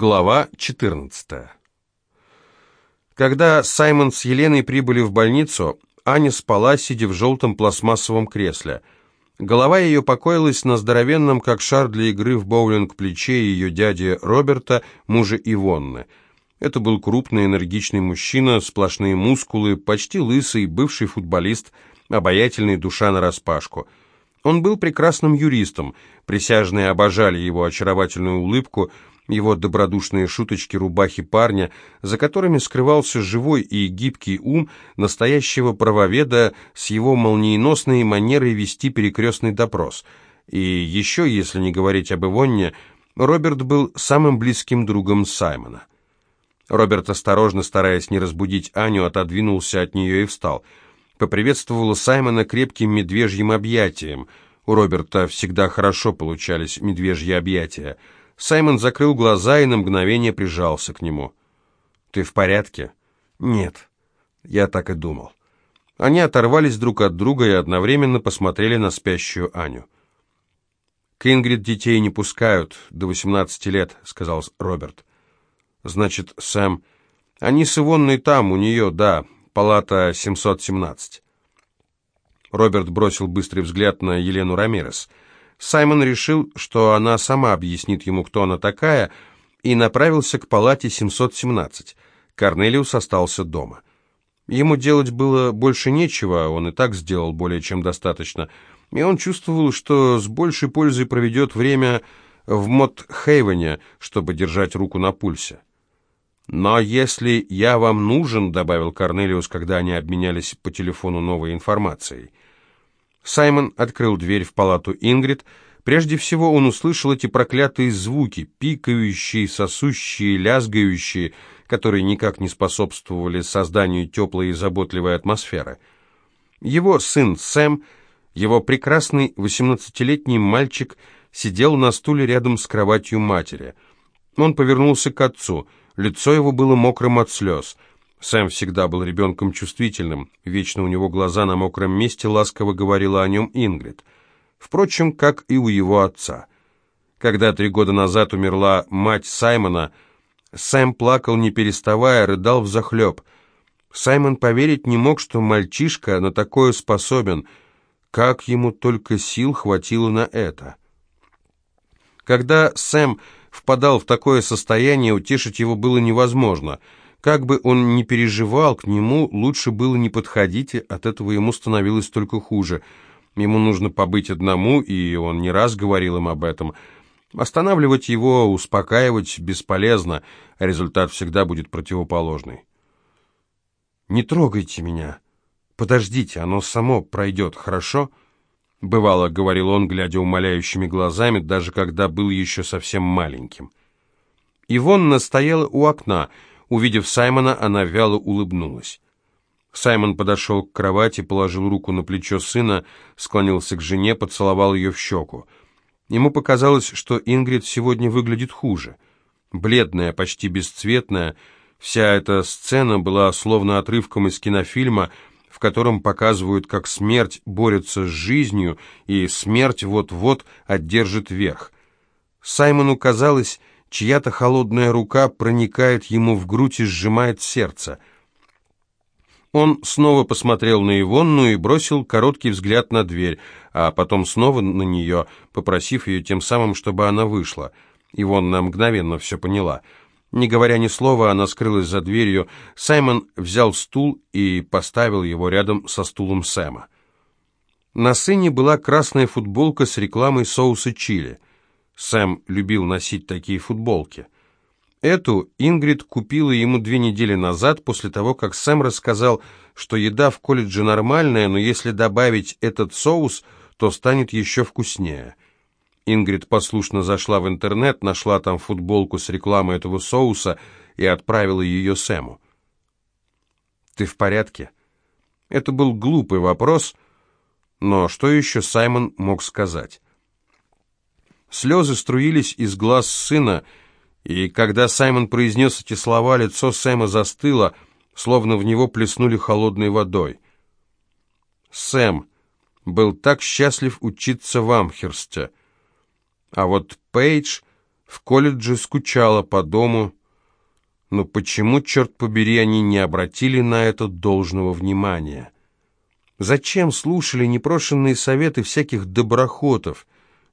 Глава 14 Когда Саймон с Еленой прибыли в больницу, Аня спала, сидя в желтом пластмассовом кресле. Голова ее покоилась на здоровенном, как шар для игры в боулинг, плече ее дяди Роберта, мужа Ивонны. Это был крупный, энергичный мужчина, сплошные мускулы, почти лысый, бывший футболист, обаятельный душа нараспашку. Он был прекрасным юристом, присяжные обожали его очаровательную улыбку – его добродушные шуточки рубахи парня, за которыми скрывался живой и гибкий ум настоящего правоведа с его молниеносной манерой вести перекрестный допрос. И еще, если не говорить об Ивонне, Роберт был самым близким другом Саймона. Роберт, осторожно стараясь не разбудить Аню, отодвинулся от нее и встал. Поприветствовала Саймона крепким медвежьим объятием. У Роберта всегда хорошо получались медвежьи объятия — Саймон закрыл глаза и на мгновение прижался к нему. «Ты в порядке?» «Нет». Я так и думал. Они оторвались друг от друга и одновременно посмотрели на спящую Аню. «К Ингрид детей не пускают до 18 лет», — сказал Роберт. «Значит, Сэм...» «Они с Ивонной там, у нее, да, палата 717». Роберт бросил быстрый взгляд на Елену Рамирес — Саймон решил, что она сама объяснит ему, кто она такая, и направился к палате 717. Корнелиус остался дома. Ему делать было больше нечего, он и так сделал более чем достаточно, и он чувствовал, что с большей пользой проведет время в Мот-Хейвене, чтобы держать руку на пульсе. «Но если я вам нужен», — добавил Корнелиус, когда они обменялись по телефону новой информацией, — Саймон открыл дверь в палату Ингрид. Прежде всего он услышал эти проклятые звуки, пикающие, сосущие, лязгающие, которые никак не способствовали созданию теплой и заботливой атмосферы. Его сын Сэм, его прекрасный восемнадцатилетний мальчик, сидел на стуле рядом с кроватью матери. Он повернулся к отцу, лицо его было мокрым от слез — Сэм всегда был ребенком чувствительным, вечно у него глаза на мокром месте, ласково говорила о нем Ингрид. Впрочем, как и у его отца. Когда три года назад умерла мать Саймона, Сэм плакал не переставая, рыдал взахлеб. Саймон поверить не мог, что мальчишка на такое способен. Как ему только сил хватило на это. Когда Сэм впадал в такое состояние, утешить его было невозможно — как бы он ни переживал, к нему лучше было не подходить, и от этого ему становилось только хуже. Ему нужно побыть одному, и он не раз говорил им об этом. Останавливать его, успокаивать бесполезно, а результат всегда будет противоположный. «Не трогайте меня. Подождите, оно само пройдет, хорошо?» Бывало, говорил он, глядя умоляющими глазами, даже когда был еще совсем маленьким. Ивонна стояла у окна, Увидев Саймона, она вяло улыбнулась. Саймон подошел к кровати, положил руку на плечо сына, склонился к жене, поцеловал ее в щеку. Ему показалось, что Ингрид сегодня выглядит хуже. Бледная, почти бесцветная, вся эта сцена была словно отрывком из кинофильма, в котором показывают, как смерть борется с жизнью, и смерть вот-вот одержит верх. Саймону казалось, Чья-то холодная рука проникает ему в грудь и сжимает сердце. Он снова посмотрел на Ивонну и бросил короткий взгляд на дверь, а потом снова на нее, попросив ее тем самым, чтобы она вышла. Ивонна мгновенно все поняла. Не говоря ни слова, она скрылась за дверью. Саймон взял стул и поставил его рядом со стулом Сэма. На сыне была красная футболка с рекламой соуса чили. Сэм любил носить такие футболки. Эту Ингрид купила ему две недели назад, после того, как Сэм рассказал, что еда в колледже нормальная, но если добавить этот соус, то станет еще вкуснее. Ингрид послушно зашла в интернет, нашла там футболку с рекламой этого соуса и отправила ее Сэму. «Ты в порядке?» Это был глупый вопрос, но что еще Саймон мог сказать? Слезы струились из глаз сына, и когда Саймон произнес эти слова, лицо Сэма застыло, словно в него плеснули холодной водой. Сэм был так счастлив учиться в Амхерсте. А вот Пейдж В колледже скучала по дому, но почему, черт побери, они не обратили на это должного внимания? Зачем слушали непрошенные советы всяких доброхотов?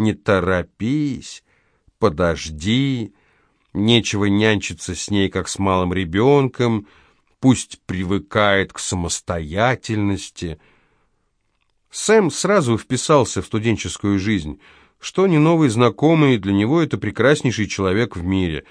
Не торопись, подожди, нечего нянчиться с ней, как с малым ребенком, пусть привыкает к самостоятельности. Сэм сразу вписался в студенческую жизнь. Что не новый знакомый, для него это прекраснейший человек в мире.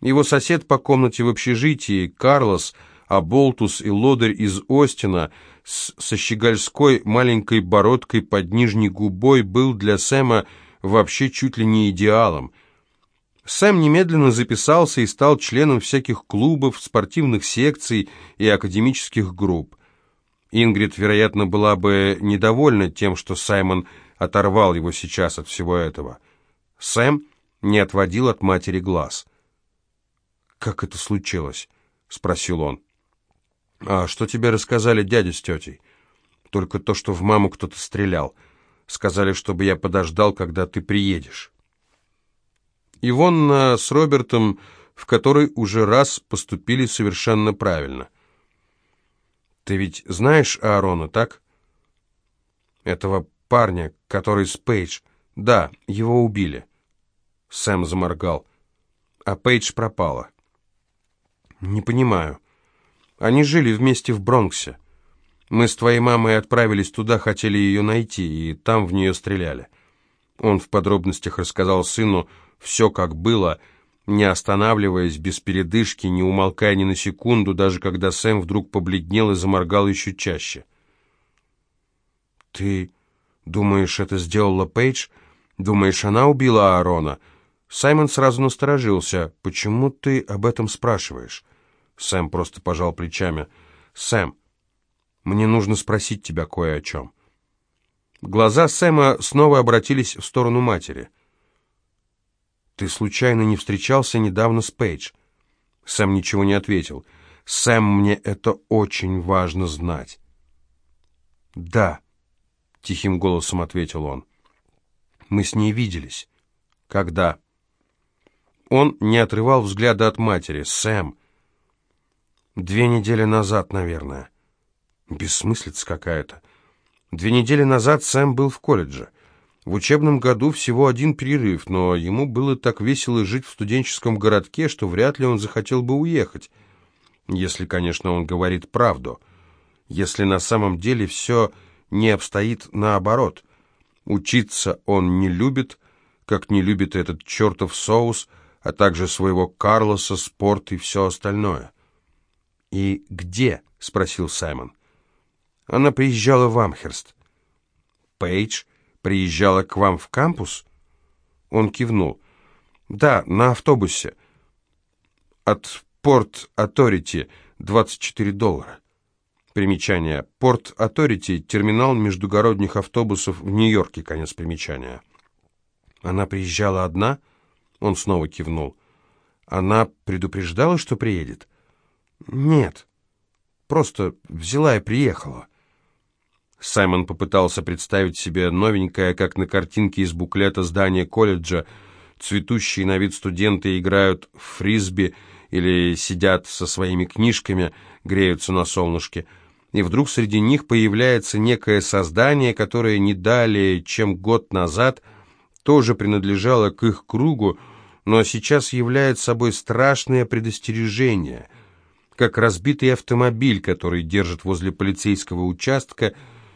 Его сосед по комнате в общежитии, Карлос, Аболтус и Лодырь из Остина, с, со щегольской маленькой бородкой под нижней губой, был для Сэма вообще чуть ли не идеалом. Сэм немедленно записался и стал членом всяких клубов, спортивных секций и академических групп. Ингрид, вероятно, была бы недовольна тем, что Саймон оторвал его сейчас от всего этого. Сэм не отводил от матери глаз. «Как это случилось?» — спросил он. «А что тебе рассказали дядя с тетей?» «Только то, что в маму кто-то стрелял. Сказали, чтобы я подождал, когда ты приедешь». Ивонна с Робертом, в который уже раз поступили совершенно правильно. «Ты ведь знаешь Аарона, так?» «Этого парня, который с Пейдж. Да, его убили». Сэм заморгал. А Пейдж пропала. «Не понимаю. Они жили вместе в Бронксе. Мы с твоей мамой отправились туда, хотели ее найти, и там в нее стреляли». Он в подробностях рассказал сыну, все как было, не останавливаясь, без передышки, не умолкая ни на секунду, даже когда Сэм вдруг побледнел и заморгал еще чаще. «Ты думаешь, это сделала Пейдж? Думаешь, она убила Аарона?» Саймон сразу насторожился. «Почему ты об этом спрашиваешь?» Сэм просто пожал плечами. «Сэм, мне нужно спросить тебя кое о чем». Глаза Сэма снова обратились в сторону матери – «Ты случайно не встречался недавно с Пейдж?» Сэм ничего не ответил. «Сэм, мне это очень важно знать». «Да», — тихим голосом ответил он. «Мы с ней виделись». «Когда?» Он не отрывал взгляда от матери. «Сэм!» «Две недели назад, наверное». «Бессмыслица какая-то». Две недели назад Сэм был в колледже. В учебном году всего один перерыв, но ему было так весело жить в студенческом городке, что вряд ли он захотел бы уехать. Если, конечно, он говорит правду. Если на самом деле все не обстоит наоборот. Учиться он не любит, как не любит этот чертов соус, а также своего Карлоса, спорт и все остальное. «И где?» — спросил Саймон. Она приезжала в Амхерст. Пейдж приезжала к вам в кампус?» Он кивнул. «Да, на автобусе. От Порт Authority 24 доллара». Примечание. Порт Authority – терминал междугородних автобусов в Нью-Йорке. Конец примечания. Она приезжала одна? Он снова кивнул. Она предупреждала, что приедет? Нет. Просто взяла и приехала. Саймон попытался представить себе новенькое, как на картинке из буклета здания колледжа. Цветущие на вид студенты играют в фрисби или сидят со своими книжками, греются на солнышке. И вдруг среди них появляется некое создание, которое не далее, чем год назад, тоже принадлежало к их кругу, но сейчас является собой страшное предостережение, как разбитый автомобиль, который держит возле полицейского участка,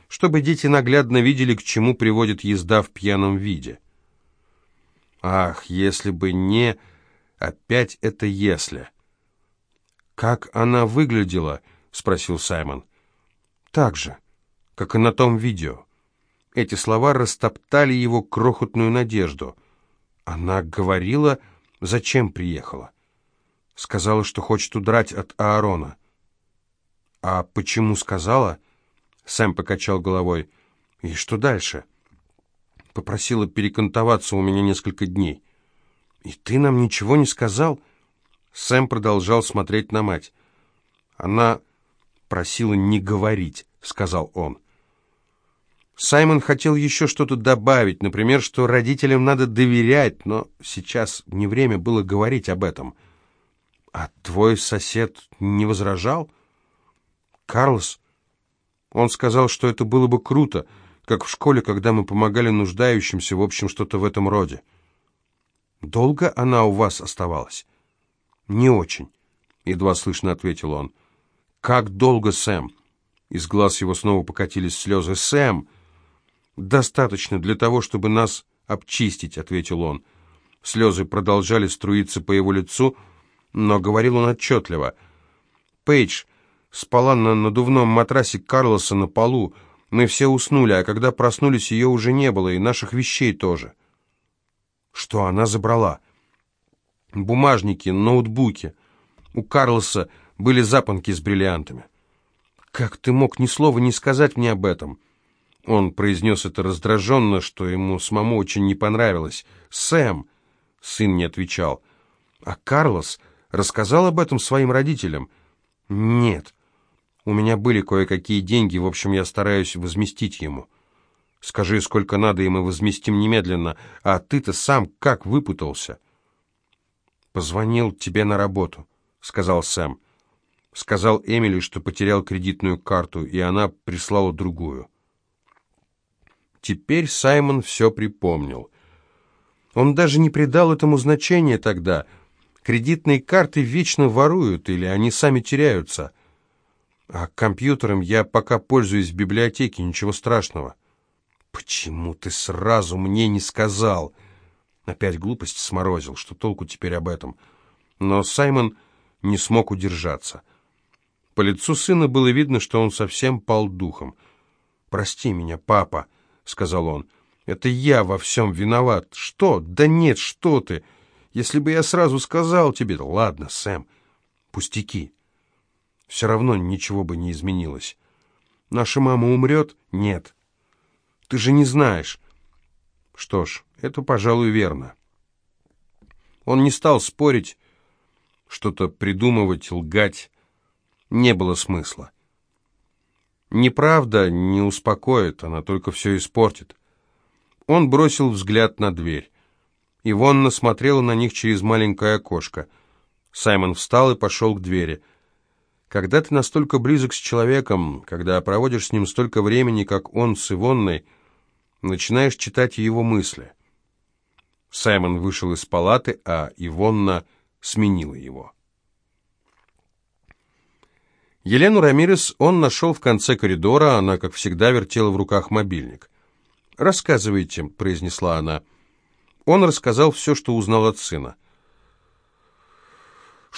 чтобы дети наглядно видели, к чему приводит езда в пьяном виде. Ах, если бы не... Опять это «если». «Как она выглядела?» — спросил Саймон. «Так же, как и на том видео». Эти слова растоптали его крохотную надежду. Она говорила, зачем приехала. Сказала, что хочет удрать от Аарона. А почему сказала? Сэм покачал головой. «И что дальше?» «Попросила перекантоваться у меня несколько дней». «И ты нам ничего не сказал?» Сэм продолжал смотреть на мать. «Она просила не говорить», — сказал он. Саймон хотел еще что-то добавить, например, что родителям надо доверять, но сейчас не время было говорить об этом. «А твой сосед не возражал?» «Карлос?» Он сказал, что это было бы круто, как в школе, когда мы помогали нуждающимся, в общем, что-то в этом роде. «Долго она у вас оставалась?» «Не очень», — едва слышно ответил он. «Как долго, Сэм?» Из глаз его снова покатились слезы. «Сэм!» «Достаточно для того, чтобы нас обчистить», — ответил он. Слезы продолжали струиться по его лицу, но говорил он отчетливо. «Пейдж спала на надувном матрасе Карлоса на полу. Мы все уснули, а когда проснулись, ее уже не было, и наших вещей тоже». «Что она забрала?» «Бумажники, ноутбуки. У Карлоса были запонки с бриллиантами». «Как ты мог ни слова не сказать мне об этом?» Он произнес это раздраженно, что ему самому очень не понравилось. «Сэм!» — сын не отвечал. «А Карлос рассказал об этом своим родителям?» «Нет. У меня были кое-какие деньги, в общем, я стараюсь возместить ему». «Скажи, сколько надо, и мы возместим немедленно. А ты-то сам как выпутался?» «Позвонил тебе на работу», — сказал Сэм. Сказал Эмили, что потерял кредитную карту, и она прислала другую. Теперь Саймон все припомнил. Он даже не придал этому значения тогда. Кредитные карты вечно воруют, или они сами теряются. А компьютером я пока пользуюсь в библиотеке, ничего страшного. Почему ты сразу мне не сказал? Опять глупость сморозил, что толку теперь об этом? Но Саймон не смог удержаться. По лицу сына было видно, что он совсем пал духом. «Прости меня, папа», — сказал он. «Это я во всем виноват. Что? Да нет, что ты! Если бы я сразу сказал тебе... Ладно, Сэм, пустяки. Все равно ничего бы не изменилось. Наша мама умрет? Нет. Ты же не знаешь. Что ж, это, пожалуй, верно». Он не стал спорить, что-то придумывать, лгать. Не было смысла. Неправда не успокоит, она только все испортит. Он бросил взгляд на дверь. Ивонна смотрела на них через маленькое окошко. Саймон встал и пошел к двери. Когда ты настолько близок с человеком, когда проводишь с ним столько времени, как он с Ивонной, начинаешь читать его мысли. Саймон вышел из палаты, а Ивонна сменила его. Елену Рамирес он нашел в конце коридора, она, как всегда, вертела в руках мобильник. «Рассказывайте», — произнесла она. Он рассказал все, что узнал от сына.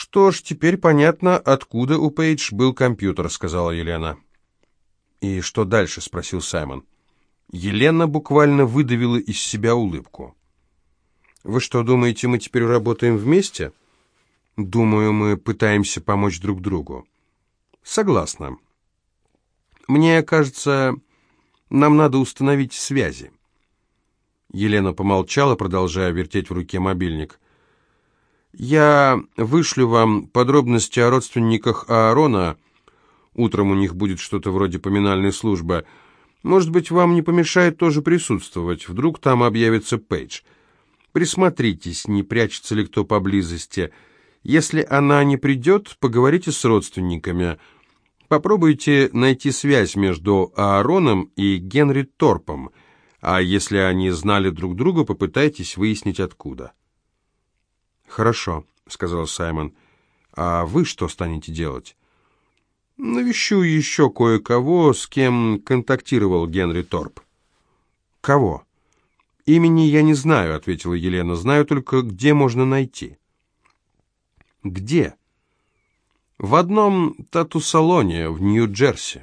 «Что ж, теперь понятно, откуда у Пейдж был компьютер», — сказала Елена. «И что дальше?» — спросил Саймон. Елена буквально выдавила из себя улыбку. «Вы что, думаете, мы теперь работаем вместе?» «Думаю, мы пытаемся помочь друг другу». Согласна. Мне кажется, нам надо установить связи. Елена помолчала, продолжая вертеть в руке мобильник. Я вышлю вам подробности о родственниках Аарона. Утром у них будет что-то вроде поминальной службы. Может быть, вам не помешает тоже присутствовать. Вдруг там объявится Пейдж. Присмотритесь, не прячется ли кто поблизости. Если она не придет, поговорите с родственниками. Попробуйте найти связь между Аароном и Генри Торпом, а если они знали друг друга, попытайтесь выяснить откуда. «Хорошо», — сказал Саймон. «А вы что станете делать?» «Навещу еще кое-кого, с кем контактировал Генри Торп». «Кого?» «Имени я не знаю», — ответила Елена. «Знаю только, где можно найти». «Где?» В одном тату-салоне в Нью-Джерси.